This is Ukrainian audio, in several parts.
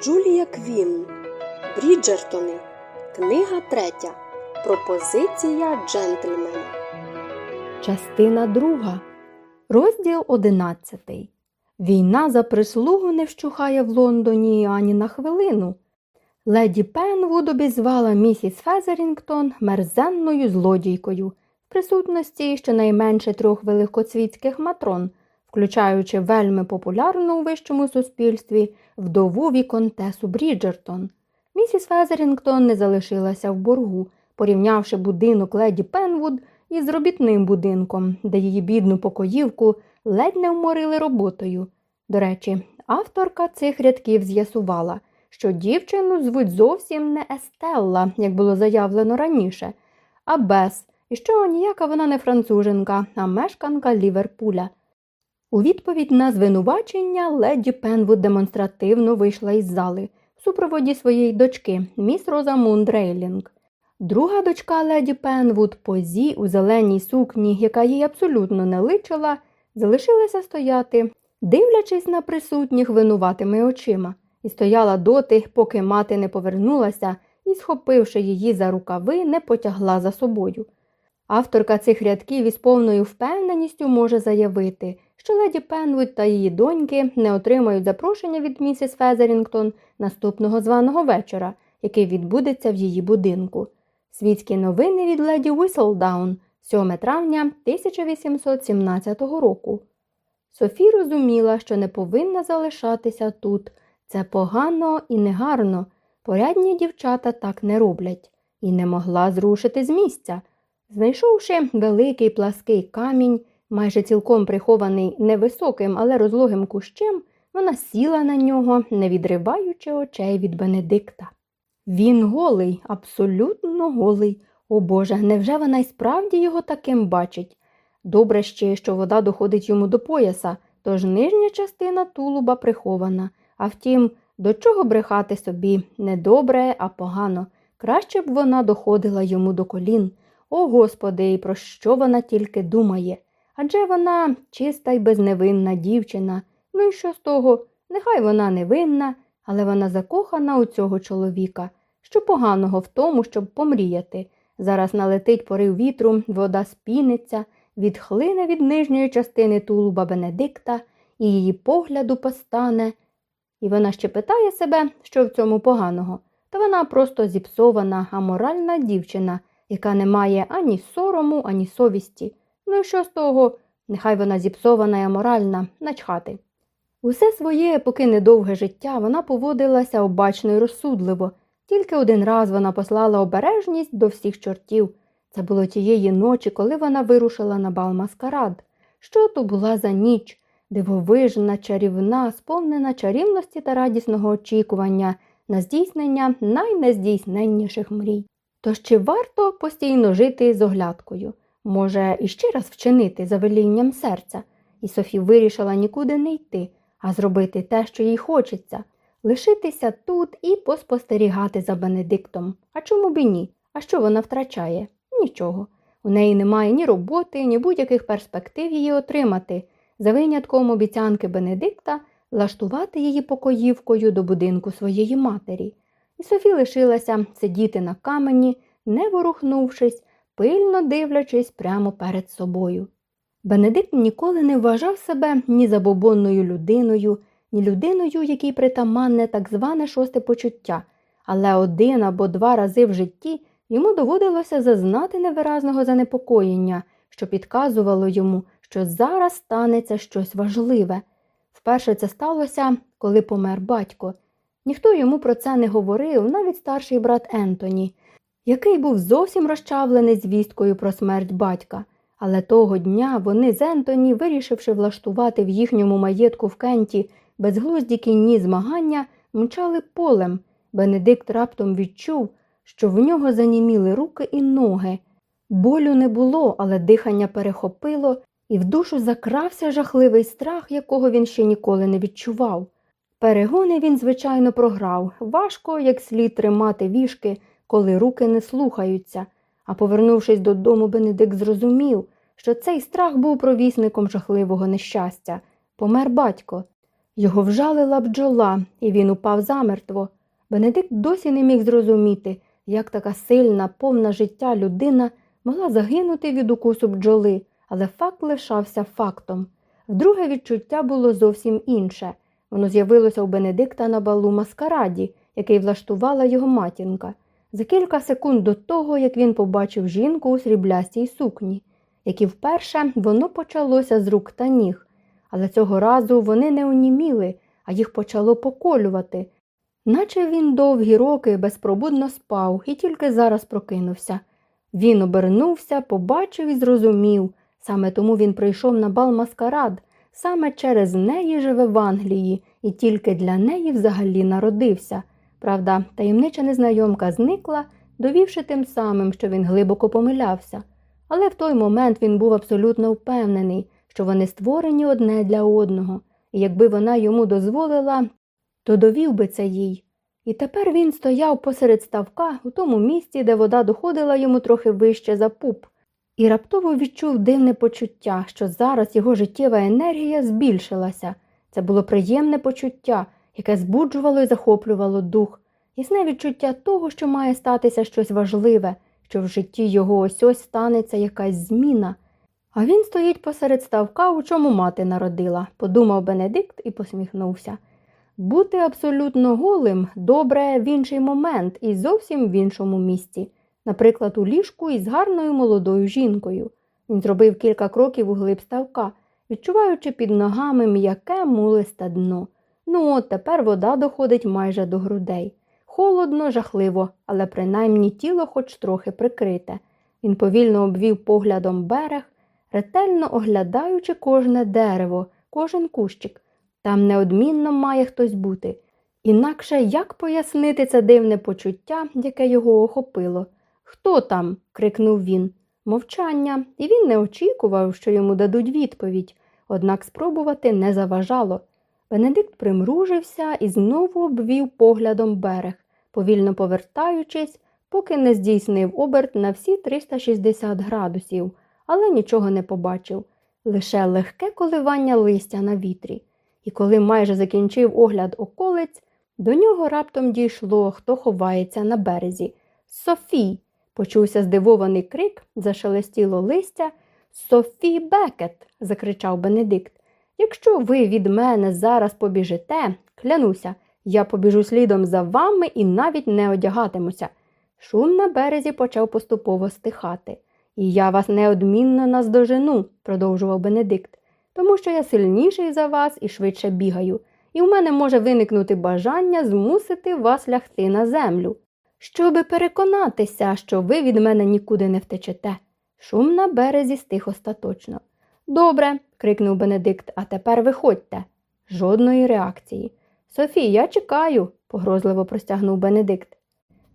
Джулія Квін. Бріджертони. Книга третя. Пропозиція джентльмена. Частина друга. Розділ одинадцятий. Війна за прислугу не вщухає в Лондоні ані на хвилину. Леді Пенвуд обізвала місіс Фезерінгтон мерзенною злодійкою в присутності щонайменше трьох великоцвітських матрон, включаючи вельми популярну у вищому суспільстві вдову віконтесу Бріджертон. Місіс Фезерінгтон не залишилася в боргу, порівнявши будинок леді Пенвуд із робітним будинком, де її бідну покоївку ледь не вморили роботою. До речі, авторка цих рядків з'ясувала, що дівчину звуть зовсім не Естелла, як було заявлено раніше, а Бес, і що ніяка вона не француженка, а мешканка Ліверпуля. У відповідь на звинувачення леді Пенвуд демонстративно вийшла із зали в супроводі своєї дочки, міс Розамунд Рейлінг. Друга дочка леді Пенвуд, позі у зеленій сукні, яка їй абсолютно не личила, залишилася стояти, дивлячись на присутніх винуватими очима, і стояла доти, поки мати не повернулася і, схопивши її за рукави, не потягла за собою. Авторка цих рядків із повною впевненістю може заявити, що леді Пенвуд та її доньки не отримають запрошення від місіс Фезерінгтон наступного званого вечора, який відбудеться в її будинку. Світські новини від леді Уіселдаун, 7 травня 1817 року. Софі розуміла, що не повинна залишатися тут. Це погано і негарно. Порядні дівчата так не роблять, і не могла зрушити з місця. Знайшовши великий плаский камінь, майже цілком прихований невисоким, але розлогим кущем, вона сіла на нього, не відриваючи очей від Бенедикта. Він голий, абсолютно голий. О Боже, невже вона й справді його таким бачить? Добре ще, що вода доходить йому до пояса, тож нижня частина тулуба прихована. А втім, до чого брехати собі не добре, а погано. Краще б вона доходила йому до колін. О Господи, і про що вона тільки думає? Адже вона чиста й безневинна дівчина. Ну і що з того? Нехай вона невинна, але вона закохана у цього чоловіка. Що поганого в тому, щоб помріяти. Зараз налетить порив вітру, вода спіниться, відхлине від нижньої частини тулуба Бенедикта і її погляду постане. І вона ще питає себе, що в цьому поганого. Та вона просто зіпсована, аморальна дівчина, яка не має ані сорому, ані совісті. Ну і що з того? Нехай вона зіпсована і аморальна, начхати. Усе своє, поки недовге життя, вона поводилася обачно й розсудливо. Тільки один раз вона послала обережність до всіх чортів. Це було тієї ночі, коли вона вирушила на бал маскарад. Що то була за ніч, дивовижна, чарівна, сповнена чарівності та радісного очікування на здійснення найнездійсненніших мрій. Тож чи варто постійно жити з оглядкою? Може, іще раз вчинити за велінням серця, і Софі вирішила нікуди не йти, а зробити те, що їй хочеться, лишитися тут і поспостерігати за Бенедиктом. А чому б і ні? А що вона втрачає? Нічого. У неї немає ні роботи, ні будь-яких перспектив її отримати, за винятком обіцянки Бенедикта влаштувати її покоївкою до будинку своєї матері. І Софі лишилася сидіти на камені, не ворухнувшись, пильно дивлячись прямо перед собою. Бенедикт ніколи не вважав себе ні забобонною людиною, ні людиною, якій притаманне так зване шосте почуття, але один або два рази в житті йому доводилося зазнати невиразного занепокоєння, що підказувало йому, що зараз станеться щось важливе. Вперше це сталося, коли помер батько. Ніхто йому про це не говорив, навіть старший брат Ентоні, який був зовсім розчавлений звісткою про смерть батька. Але того дня вони з Ентоні, вирішивши влаштувати в їхньому маєтку в Кенті безглузді кінні змагання, мчали полем. Бенедикт раптом відчув, що в нього заніміли руки і ноги. Болю не було, але дихання перехопило, і в душу закрався жахливий страх, якого він ще ніколи не відчував. Перегони він, звичайно, програв важко, як слід тримати вішки, коли руки не слухаються. А повернувшись додому, Бенедикт зрозумів, що цей страх був провісником жахливого нещастя. Помер батько. Його вжалила бджола, і він упав замертво. Бенедикт досі не міг зрозуміти, як така сильна, повна життя людина могла загинути від укусу бджоли, але факт лишався фактом. Вдруге відчуття було зовсім інше. Воно з'явилося у Бенедикта на балу маскараді, який влаштувала його матінка, за кілька секунд до того, як він побачив жінку у сріблястій сукні, як і вперше воно почалося з рук та ніг. Але цього разу вони не оніміли, а їх почало поколювати, наче він довгі роки безпробудно спав і тільки зараз прокинувся. Він обернувся, побачив і зрозумів. Саме тому він прийшов на бал маскарад, саме через неї живе в Англії і тільки для неї взагалі народився. Правда, таємнича незнайомка зникла, довівши тим самим, що він глибоко помилявся. Але в той момент він був абсолютно впевнений, що вони створені одне для одного, і якби вона йому дозволила, то довів би це їй. І тепер він стояв посеред ставка у тому місці, де вода доходила йому трохи вище за пуп, і раптово відчув дивне почуття, що зараз його життєва енергія збільшилася. Це було приємне почуття, яке збуджувало і захоплювало дух, ясне відчуття того, що має статися щось важливе, що в житті його ось ось станеться якась зміна. А він стоїть посеред ставка, у чому мати народила, подумав Бенедикт і посміхнувся. Бути абсолютно голим добре в інший момент і зовсім в іншому місці, наприклад, у ліжку із гарною молодою жінкою. Він зробив кілька кроків у глиб ставка, відчуваючи під ногами м'яке мулисте дно. Ну от тепер вода доходить майже до грудей. Холодно, жахливо, але принаймні тіло хоч трохи прикрите. Він повільно обвів поглядом берег, ретельно оглядаючи кожне дерево, кожен кущик. Там неодмінно має хтось бути. Інакше як пояснити це дивне почуття, яке його охопило? Хто там? крикнув він. Мовчання, і він не очікував, що йому дадуть відповідь, однак спробувати не заважало. Бенедикт примружився і знову обвів поглядом берег, повільно повертаючись, поки не здійснив оберт на всі 360 градусів, але нічого не побачив, лише легке коливання листя на вітрі. І коли майже закінчив огляд околиць, до нього раптом дійшло, хто ховається на березі. Софій! почувся здивований крик, зашелестіло листя. Софі Бекет, закричав Бенедикт. Якщо ви від мене зараз побіжите, клянуся, я побіжу слідом за вами і навіть не одягатимуся. Шум на березі почав поступово стихати. І я вас неодмінно наздожену, продовжував Бенедикт, тому що я сильніший за вас і швидше бігаю, і в мене може виникнути бажання змусити вас лягти на землю, щоби переконатися, що ви від мене нікуди не втечете. Шум на березі стих остаточно. Добре, крикнув Бенедикт, а тепер виходьте. Жодної реакції. Софій, я чекаю, погрозливо простягнув Бенедикт.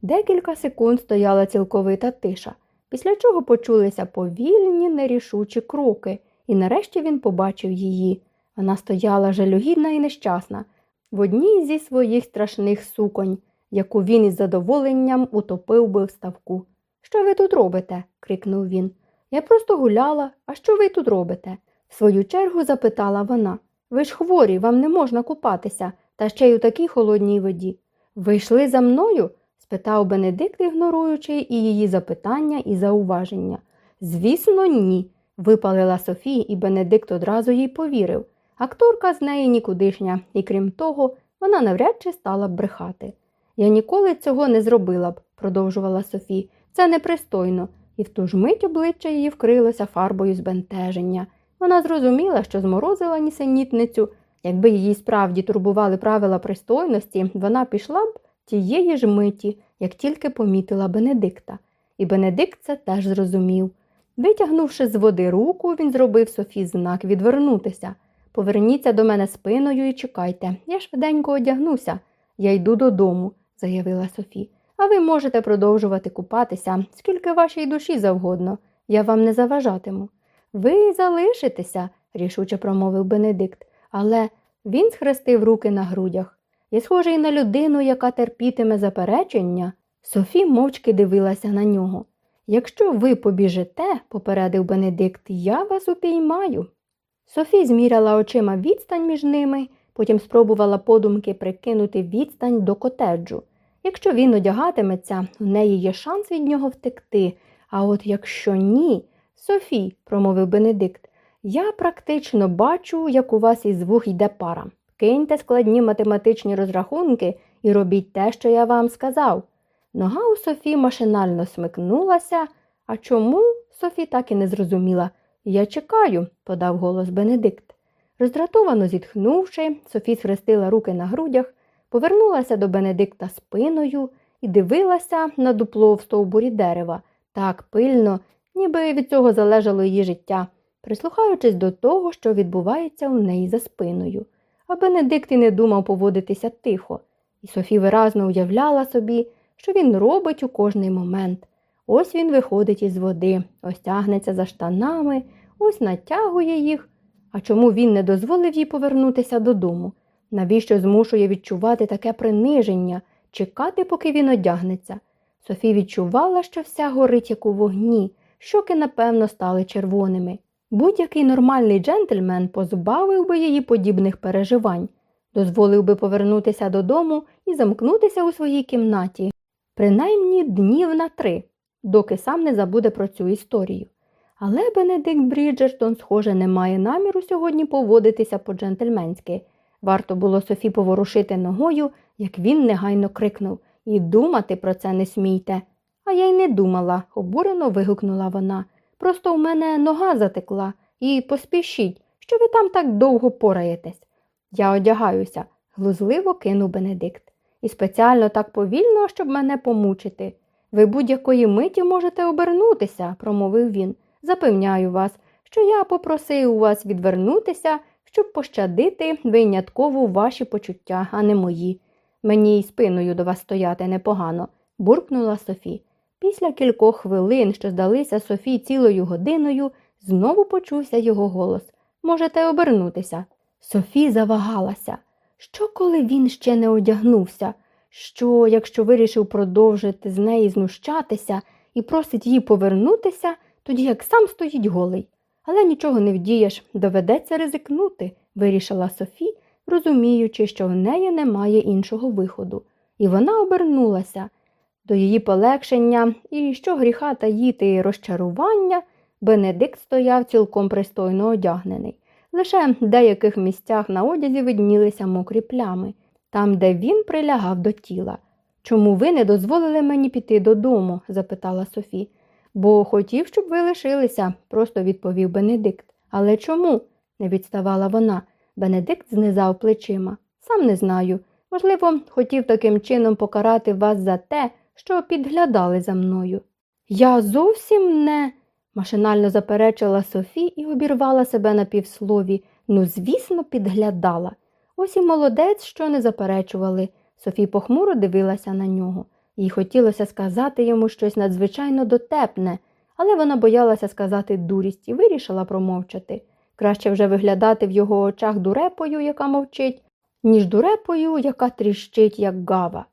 Декілька секунд стояла цілковита тиша, після чого почулися повільні, нерішучі кроки, і нарешті він побачив її. Вона стояла жалюгідна і нещасна, в одній зі своїх страшних суконь, яку він із задоволенням утопив би в ставку. Що ви тут робите? крикнув він. Я просто гуляла, а що ви тут робите? В свою чергу запитала вона. Ви ж хворі, вам не можна купатися, та ще й у такій холодній воді. Ви йшли за мною? спитав Бенедикт, ігноруючи і її запитання і зауваження. Звісно, ні, випалила Софія, і Бенедикт одразу їй повірив. Акторка з неї нікудишня, і крім того, вона навряд чи стала б брехати. Я ніколи цього не зробила б, продовжувала Софі. Це непристойно, і в ту ж мить обличчя її вкрилося фарбою збентеження. Вона зрозуміла, що зморозила нісенітницю. Якби її справді турбували правила пристойності, вона пішла б тієї ж миті, як тільки помітила Бенедикта. І Бенедикт це теж зрозумів. Витягнувши з води руку, він зробив Софі знак відвернутися. Поверніться до мене спиною і чекайте. Я швиденько одягнуся. Я йду додому, заявила Софі. А ви можете продовжувати купатися, скільки вашій душі завгодно. Я вам не заважатиму. Ви залишитеся, рішуче промовив Бенедикт, але він схрестив руки на грудях. Я схожий на людину, яка терпітиме заперечення. Софі мовчки дивилася на нього. Якщо ви побіжите, попередив Бенедикт, я вас упіймаю. Софі зміряла очима відстань між ними, Потім спробувала подумки прикинути відстань до котеджу. Якщо він одягатиметься, у неї є шанс від нього втекти. А от якщо ні, Софі, промовив Бенедикт, я практично бачу, як у вас із вух йде пара. Киньте складні математичні розрахунки і робіть те, що я вам сказав. Нога у Софі машинально смикнулася, а чому Софі так і не зрозуміла. Я чекаю, подав голос Бенедикт. Роздратовано зітхнувши, Софі схрестила руки на грудях, повернулася до Бенедикта спиною і дивилася на дупло в стовбурі дерева так пильно, ніби від цього залежало її життя, прислухаючись до того, що відбувається у неї за спиною. А Бенедикт і не думав поводитися тихо, і Софі виразно уявляла собі, що він робить у кожний момент. Ось він виходить із води, ось тягнеться за штанами, ось натягує їх. А чому він не дозволив їй повернутися додому? Навіщо змушує відчувати таке приниження, чекати, поки він одягнеться? Софі відчувала, що вся горить, як у вогні, щоки, напевно, стали червоними. Будь-який нормальний джентльмен позбавив би її подібних переживань, дозволив би повернутися додому і замкнутися у своїй кімнаті, принаймні днів на три, доки сам не забуде про цю історію. Але Бенедикт Бріджертон, схоже, не має наміру сьогодні поводитися по-джентльменськи. Варто було Софі поворушити ногою, як він негайно крикнув І думати про це не смійте. А я й не думала, обурено вигукнула вона. Просто в мене нога затекла, і поспішіть, що ви там так довго пораєтесь. Я одягаюся, глузливо кинув Бенедикт. І спеціально так повільно, щоб мене помучити. Ви будь-якої миті можете обернутися, промовив він. Запевняю вас, що я попросив у вас відвернутися, щоб пощадити винятково ваші почуття, а не мої. Мені й спиною до вас стояти непогано, буркнула Софі. Після кількох хвилин, що здалися Софі цілою годиною, знову почувся його голос Можете обернутися. Софі завагалася. Що, коли він ще не одягнувся? Що, якщо вирішив продовжити з неї знущатися і просить її повернутися, тоді як сам стоїть голий. Але нічого не вдієш, доведеться ризикнути, вирішила Софі, розуміючи, що в неї немає іншого виходу. І вона обернулася. До її полегшення і що гріха таїти розчарування, Бенедикт стояв цілком пристойно одягнений. Лише в деяких місцях на одязі виднілися мокрі плями, там, де він прилягав до тіла. Чому ви не дозволили мені піти додому? запитала Софі. Бо хотів, щоб ви лишилися, просто відповів Бенедикт. Але чому? не відставала вона. Бенедикт знизав плечима. Сам не знаю. Можливо, хотів таким чином покарати вас за те, що підглядали за мною. Я зовсім не. машинально заперечила Софі і обірвала себе на півслові. Ну, звісно, підглядала. Ось і молодець, що не заперечували. Софі похмуро дивилася на нього. Їй хотілося сказати йому щось надзвичайно дотепне, але вона боялася сказати дурість і вирішила промовчати. Краще вже виглядати в його очах дурепою, яка мовчить, ніж дурепою, яка тріщить, як гава.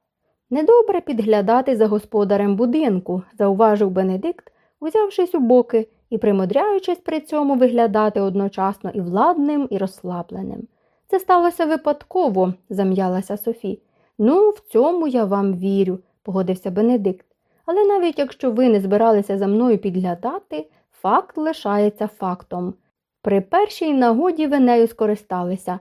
Недобре підглядати за господарем будинку, зауважив Бенедикт, узявшись у боки і примудряючись при цьому виглядати одночасно і владним, і розслабленим. Це сталося випадково, зам'ялася Софі. Ну, в цьому я вам вірю, погодився Бенедикт. Але навіть якщо ви не збиралися за мною підглядати, факт лишається фактом. При першій нагоді ви нею скористалися.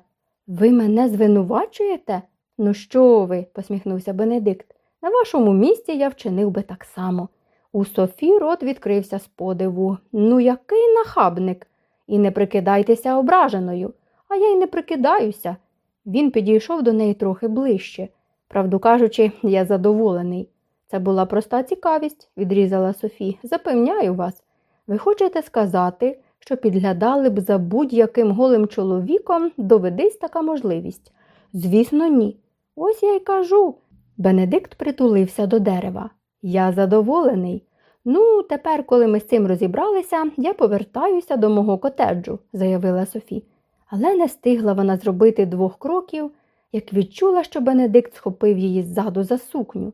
Ви мене звинувачуєте? Ну, що ви? посміхнувся Бенедикт. На вашому місці я вчинив би так само. У Софі рот відкрився з подиву. Ну, який нахабник. І не прикидайтеся ображеною, а я й не прикидаюся. Він підійшов до неї трохи ближче. Правду кажучи, я задоволений. Це була проста цікавість, відрізала Софі. Запевняю вас. Ви хочете сказати, що підглядали б за будь-яким голим чоловіком, доведись така можливість? Звісно, ні. Ось я й кажу. Бенедикт притулився до дерева. Я задоволений. Ну, тепер, коли ми з цим розібралися, я повертаюся до мого котеджу, заявила Софі. Але не стигла вона зробити двох кроків, як відчула, що Бенедикт схопив її ззаду за сукню.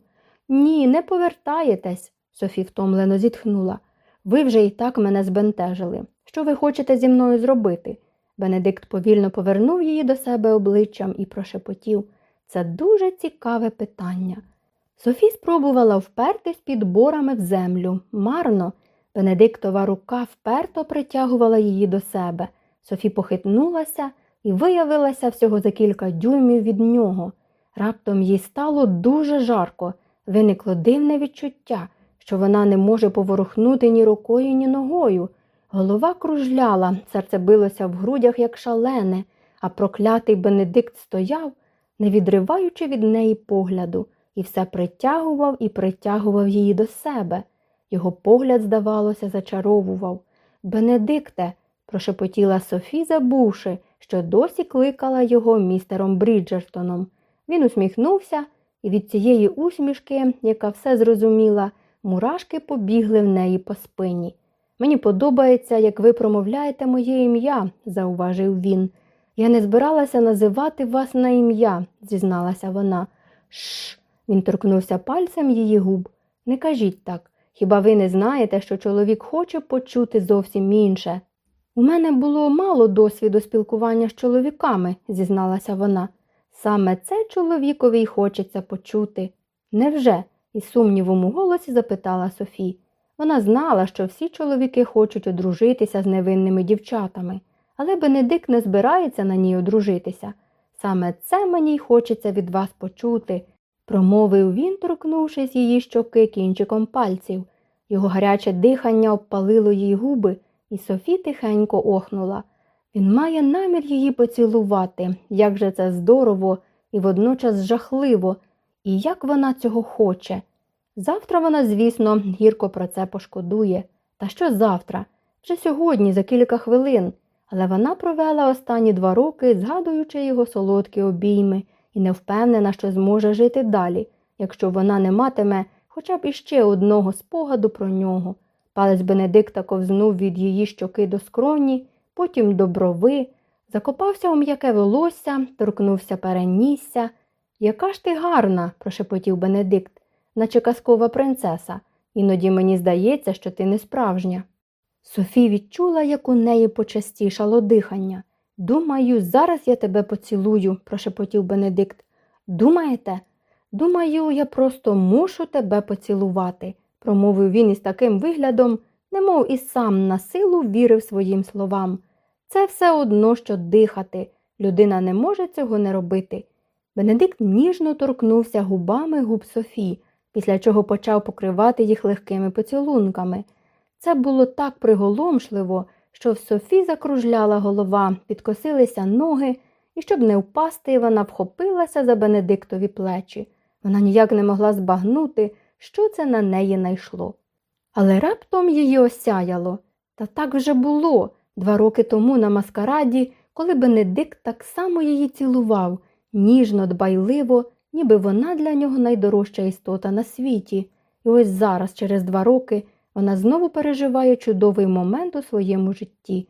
Ні, не повертаєтесь, Софі втомлено зітхнула. Ви вже і так мене збентежили. Що ви хочете зі мною зробити? Бенедикт повільно повернув її до себе обличчям і прошепотів це дуже цікаве питання. Софі спробувала впертись під борами в землю. Марно. Бенедиктова рука вперто притягувала її до себе. Софі похитнулася і виявилася всього за кілька дюймів від нього. Раптом їй стало дуже жарко. Виникло дивне відчуття, що вона не може поворухнути ні рукою, ні ногою. Голова кружляла, серце билося в грудях, як шалене, а проклятий Бенедикт стояв, не відриваючи від неї погляду, і все притягував і притягував її до себе. Його погляд, здавалося, зачаровував. Бенедикте, прошепотіла Софі, забувши, що досі кликала його містером Бріджертоном. Він усміхнувся, і від цієї усмішки, яка все зрозуміла, мурашки побігли в неї по спині. Мені подобається, як ви промовляєте моє ім'я, зауважив він. Я не збиралася називати вас на ім'я, зізналася вона. Шш. Він торкнувся пальцем її губ. Не кажіть так. Хіба ви не знаєте, що чоловік хоче почути зовсім інше? У мене було мало досвіду спілкування з чоловіками, зізналася вона. Саме це чоловікові й хочеться почути. Невже? із сумнівом у голосі запитала Софі. Вона знала, що всі чоловіки хочуть одружитися з невинними дівчатами, але Бенедикт не збирається на ній одружитися. Саме це мені й хочеться від вас почути, промовив він, торкнувшись її щоки кінчиком пальців. Його гаряче дихання обпалило їй губи, і Софі тихенько охнула. Він має намір її поцілувати, як же це здорово і водночас жахливо, і як вона цього хоче. Завтра вона, звісно, гірко про це пошкодує. Та що завтра? Вже сьогодні, за кілька хвилин. Але вона провела останні два роки, згадуючи його солодкі обійми, і не впевнена, що зможе жити далі, якщо вона не матиме хоча б іще одного спогаду про нього. Палець Бенедикта ковзнув від її щоки до скроні, потім до брови, закопався у м'яке волосся, торкнувся перенісся. Яка ж ти гарна, прошепотів Бенедикт, наче казкова принцеса. Іноді мені здається, що ти не справжня. Софі відчула, як у неї почастішало дихання. Думаю, зараз я тебе поцілую, прошепотів Бенедикт. Думаєте? Думаю, я просто мушу тебе поцілувати, промовив він із таким виглядом, немов і сам на силу вірив своїм словам. Це все одно, що дихати. Людина не може цього не робити. Бенедикт ніжно торкнувся губами губ Софі, після чого почав покривати їх легкими поцілунками. Це було так приголомшливо, що в Софі закружляла голова, підкосилися ноги, і, щоб не впасти, вона вхопилася за Бенедиктові плечі. Вона ніяк не могла збагнути, що це на неї найшло. Але раптом її осяяло. Та так вже було два роки тому на маскараді, коли Бенедикт так само її цілував, ніжно, дбайливо, ніби вона для нього найдорожча істота на світі. І ось зараз, через два роки, вона знову переживає чудовий момент у своєму житті.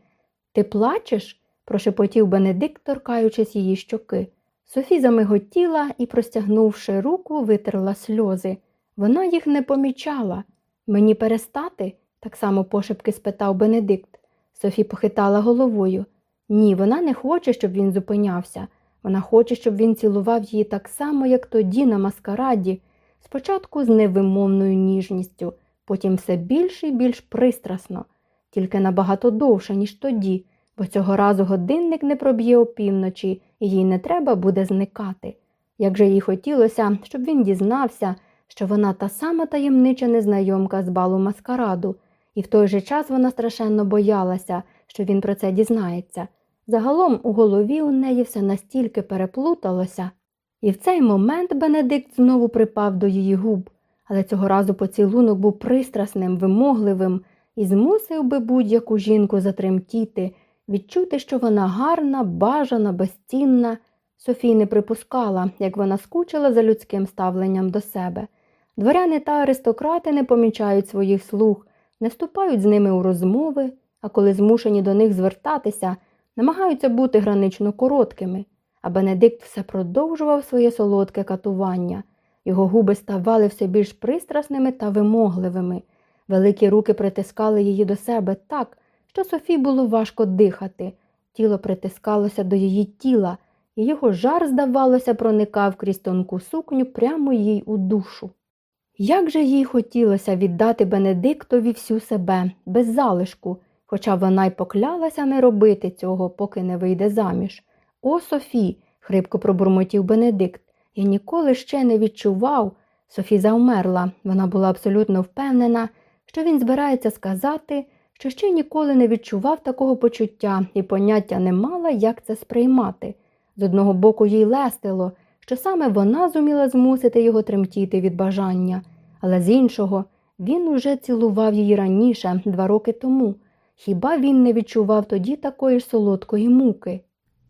Ти плачеш? прошепотів Бенедикт, торкаючись її щоки. Софі замиготіла і, простягнувши руку, витерла сльози. Вона їх не помічала. Мені перестати? так само пошепки спитав Бенедикт. Софі похитала головою. Ні, вона не хоче, щоб він зупинявся. Вона хоче, щоб він цілував її так само, як тоді на маскараді, спочатку з невимовною ніжністю, потім все більш і більш пристрасно, тільки набагато довше, ніж тоді, бо цього разу годинник не проб'є опівночі, і їй не треба буде зникати. Як же їй хотілося, щоб він дізнався, що вона та сама таємнича незнайомка з балу маскараду, і в той же час вона страшенно боялася, що він про це дізнається. Загалом у голові у неї все настільки переплуталося, і в цей момент Бенедикт знову припав до її губ, але цього разу поцілунок був пристрасним, вимогливим і змусив би будь-яку жінку затремтіти, відчути, що вона гарна, бажана, безцінна. Софій не припускала, як вона скучила за людським ставленням до себе. Дворяни та аристократи не помічають своїх слуг, не вступають з ними у розмови, а коли змушені до них звертатися, намагаються бути гранично короткими, а Бенедикт все продовжував своє солодке катування. Його губи ставали все більш пристрасними та вимогливими. Великі руки притискали її до себе так, що Софі було важко дихати. тіло притискалося до її тіла, і його жар, здавалося, проникав крізь тонку сукню прямо їй у душу. Як же їй хотілося віддати Бенедиктові всю себе, без залишку, хоча вона й поклялася не робити цього, поки не вийде заміж. О, Софі, хрипко пробурмотів Бенедикт, я ніколи ще не відчував. Софі завмерла, вона була абсолютно впевнена, що він збирається сказати, що ще ніколи не відчував такого почуття і поняття не мала, як це сприймати. З одного боку їй лестило, що саме вона зуміла змусити його тремтіти від бажання, але з іншого він уже цілував її раніше, два роки тому. Хіба він не відчував тоді такої ж солодкої муки?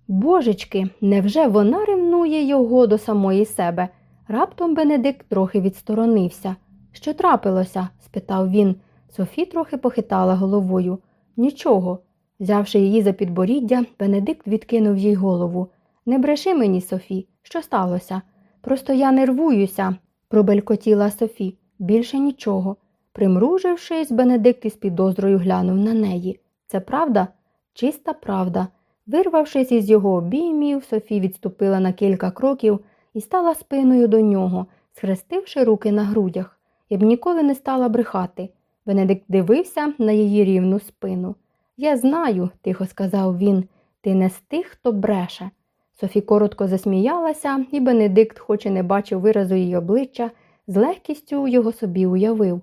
Божечки, невже вона ревнує його до самої себе? Раптом Бенедикт трохи відсторонився. Що трапилося? спитав він. Софі трохи похитала головою. Нічого. Взявши її за підборіддя, Бенедикт відкинув їй голову. Не бреши мені, Софі, що сталося? Просто я нервуюся, пробелькотіла Софі. Більше нічого. Примружившись, Бенедикт із підозрою глянув на неї. Це правда? Чиста правда. Вирвавшись із його обіймів, Софі відступила на кілька кроків і стала спиною до нього, схрестивши руки на грудях. Я б ніколи не стала брехати. Бенедикт дивився на її рівну спину. Я знаю, тихо сказав він, ти не з тих, хто бреше. Софі коротко засміялася, і Бенедикт, хоч і не бачив виразу її обличчя, з легкістю його собі уявив.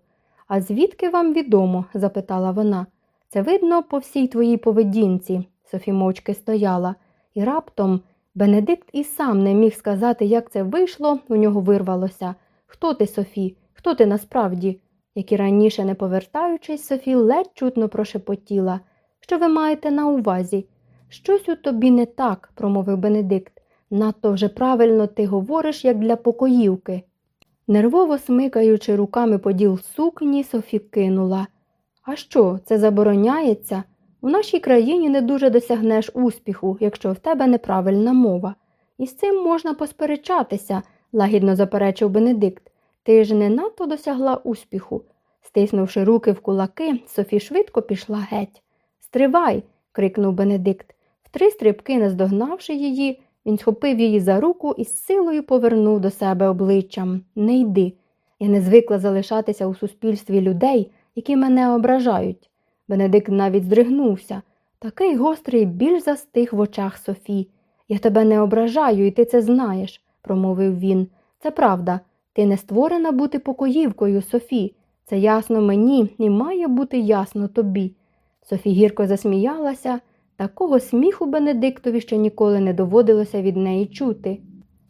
А звідки вам відомо? запитала вона. Це видно по всій твоїй поведінці. Софі мовчки стояла, і раптом Бенедикт і сам не міг сказати, як це вийшло, у нього вирвалося. Хто ти, Софі? Хто ти насправді? Як і раніше, не повертаючись, Софі ледь чутно прошепотіла. Що ви маєте на увазі? Щось у тобі не так, промовив Бенедикт. Надто вже правильно ти говориш, як для покоївки. Нервово смикаючи руками поділ сукні, Софі кинула. А що, це забороняється? У нашій країні не дуже досягнеш успіху, якщо в тебе неправильна мова. І з цим можна посперечатися, лагідно заперечив Бенедикт. Ти ж не надто досягла успіху. Стиснувши руки в кулаки, Софі швидко пішла геть. Стривай. крикнув Бенедикт. В три стрибки, наздогнавши її, він схопив її за руку і з силою повернув до себе обличчям. Не йди. Я не звикла залишатися у суспільстві людей, які мене ображають. Бенедикт навіть здригнувся. Такий гострий біль застиг в очах Софі. Я тебе не ображаю, і ти це знаєш, промовив він. Це правда. Ти не створена бути покоївкою, Софі. Це ясно мені і має бути ясно тобі. Софі гірко засміялася, такого сміху Бенедиктові ще ніколи не доводилося від неї чути.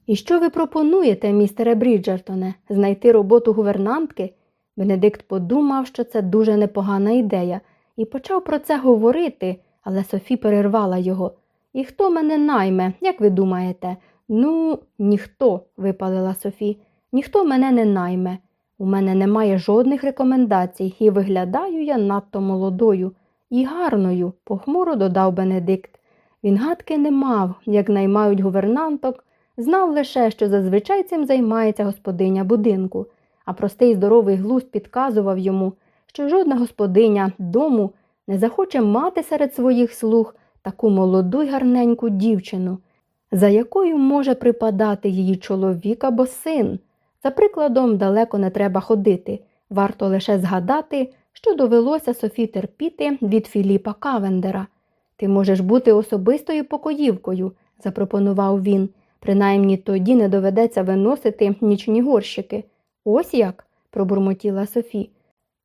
І що ви пропонуєте, містере Бріджертоне, знайти роботу гувернантки? Бенедикт подумав, що це дуже непогана ідея, і почав про це говорити, але Софі перервала його. І хто мене найме, як ви думаєте? Ну, ніхто, випалила Софі, ніхто мене не найме. У мене немає жодних рекомендацій, і виглядаю я надто молодою і гарною, похмуро додав Бенедикт. Він гадки не мав, як наймають гувернанток, знав лише, що зазвичай цим займається господиня будинку, а простий здоровий глузд підказував йому, що жодна господиня дому не захоче мати серед своїх слуг таку молоду й гарненьку дівчину, за якою може припадати її чоловік або син. За прикладом, далеко не треба ходити, варто лише згадати, що довелося Софі терпіти від Філіпа Кавендера. Ти можеш бути особистою покоївкою, запропонував він. Принаймні тоді не доведеться виносити нічні горщики. Ось як, пробурмотіла Софі.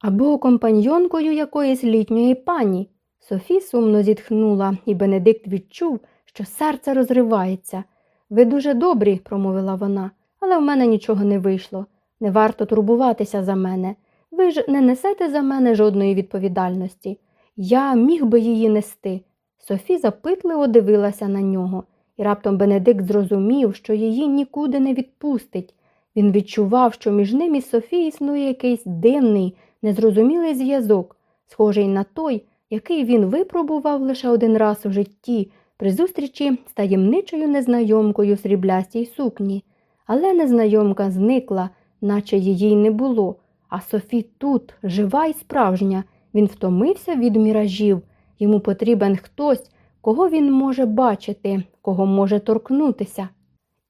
Або компаньйонкою якоїсь літньої пані. Софі сумно зітхнула, і Бенедикт відчув, що серце розривається. Ви дуже добрі, промовила вона, але в мене нічого не вийшло. Не варто турбуватися за мене. Ви ж не несете за мене жодної відповідальності. Я міг би її нести. Софі запитливо дивилася на нього, і раптом Бенедикт зрозумів, що її нікуди не відпустить. Він відчував, що між ним і Софі існує якийсь дивний, незрозумілий зв'язок, схожий на той, який він випробував лише один раз у житті при зустрічі з таємничою незнайомкою в сріблястій сукні. Але незнайомка зникла, наче її й не було. А Софі тут, жива і справжня, він втомився від міражів. Йому потрібен хтось, кого він може бачити, кого може торкнутися.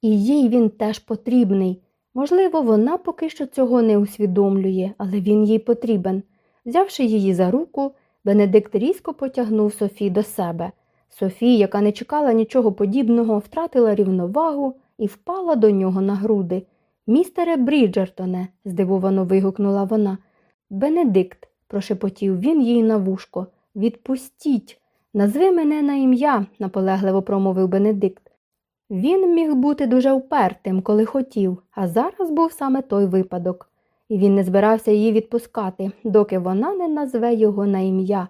І їй він теж потрібний. Можливо, вона поки що цього не усвідомлює, але він їй потрібен. Взявши її за руку, Бенедикт різко потягнув Софі до себе. Софі, яка не чекала нічого подібного, втратила рівновагу і впала до нього на груди. Містере Бріджертоне, здивовано вигукнула вона. Бенедикт, прошепотів він їй на вушко. Відпустіть. Назви мене на ім'я, наполегливо промовив Бенедикт. Він міг бути дуже впертим, коли хотів, а зараз був саме той випадок. І він не збирався її відпускати, доки вона не назве його на ім'я.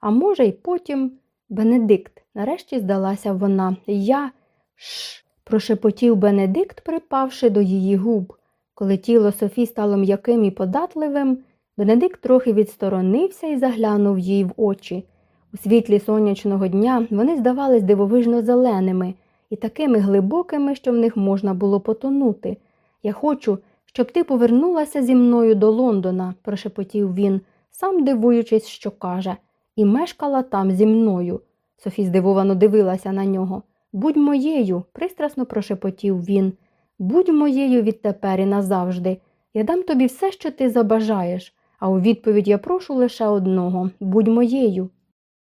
А може, й потім. Бенедикт, нарешті здалася вона. Я. Ш. прошепотів Бенедикт, припавши до її губ. Коли тіло Софі стало м'яким і податливим, Бенедикт трохи відсторонився і заглянув їй в очі. У світлі сонячного дня вони здавались дивовижно зеленими і такими глибокими, що в них можна було потонути. Я хочу, щоб ти повернулася зі мною до Лондона, прошепотів він, сам дивуючись, що каже, і мешкала там зі мною. Софі здивовано дивилася на нього. Будь моєю, пристрасно прошепотів він. Будь моєю відтепер і назавжди. Я дам тобі все, що ти забажаєш, а у відповідь я прошу лише одного будь моєю.